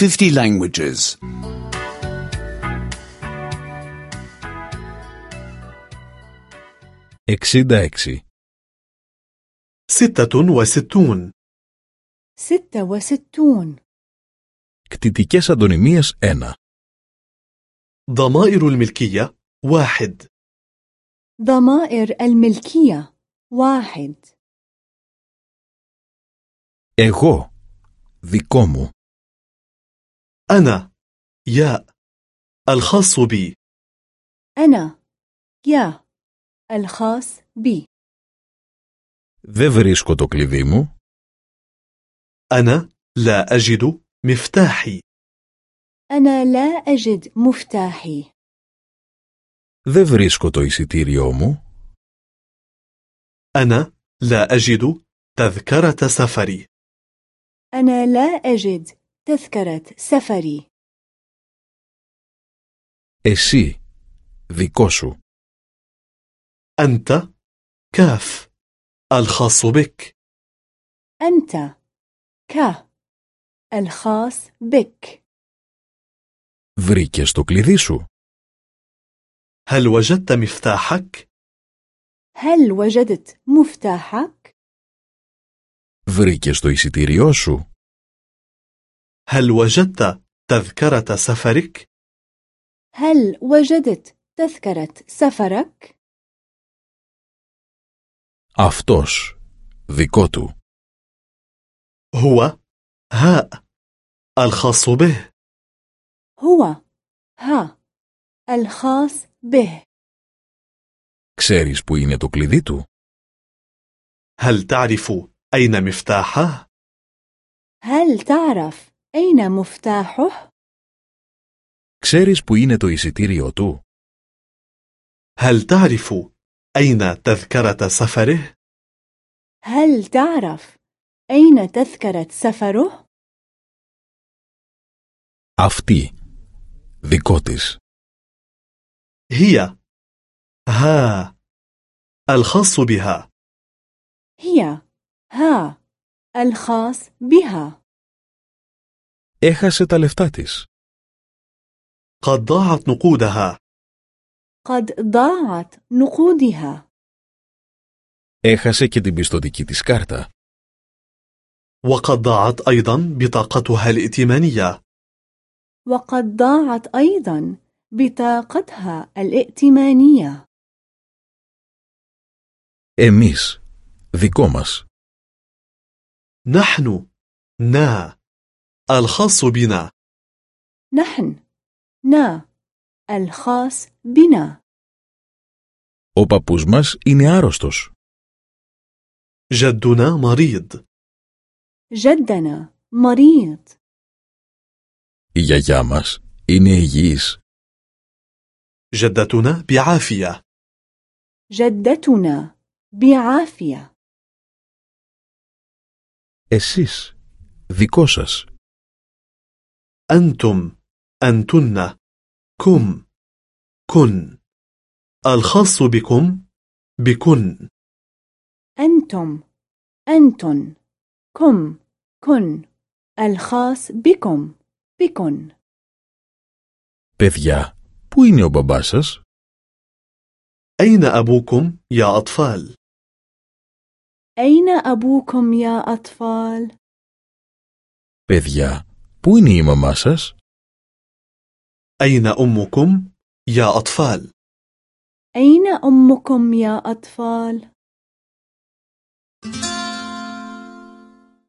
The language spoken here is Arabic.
50 languages. 66. ستة وستون ستة وستون Κτητικές αντωνυμίες 1. ضمائر الملكية واحد ضمائر الملكية واحد Εγώ. Δικό μου. أنا يا الخاص بي أنا يا الخاص بي Δεν βρίσκω το κλειδί μου. أنا لا أجد مفتاحي أنا لا أجد مفتاحي Δεν βρίσκω το εισιτήριό μου. أنا لا أجد تذكرة سفري أنا لا أجد تذكرة سفري Εσύ. Δικό σου. أنت كاف الخاص بك أنت ك الخاص بك Βρήκες το κλειδί σου. هل وجدت مفتاحك؟ هل وجدت مفتاحك؟ Βρήκες το εισιτήριό σου. هل وجدت تذكرة سفرك؟ هل وجدت تذكرة سفرك؟ Αυτός. Δικό του. هو هاء الخاص به هو ها الخاص به Ξέρεις που είναι το κλειδί του. هل تعرف أين مفتاحه؟ هل تعرف أين مفتاحه؟ Ξέρεις που είναι το εισιτήριό του. هل تعرف أين تذكرة سفره؟ هل تعرف أين تذكرة سفره؟ Αυτή. Δικό της. هي ها الخاص بها هي ها الخاص بها Έχασε τα λεφτά της. قد ضاعت نقودها قد ضاعت نقودها Έχασε και την πιστοτική της κάρτα. وقد ضاعت أيضا بطاقتها الائتمانية وقد ضاعت أيضا بطاقتها الائتمانية Εμείς. Δικό μας. نحن نا الخاص بنا نحن نا الخاص بنا Ο παππούς μας είναι άρρωστος. جدنا مريض جدنا مريض Η γιαγιά μας είναι υγιής. جدتنا بعافية جدتنا بعافية Εσείς. Δικό σας. أنتم أنتن كم كن الخاص بكم بكن أنتم أنتن كم كن الخاص بكم بكن Παιδιά, πού είναι ο μπαμπάς σας? أين أبوكم يا أطفال؟ أين أبوكم يا أطفال؟ Παιδιά, πού είναι η μαμά σας? أين أمكم يا أطفال؟ أين أمكم يا أطفال؟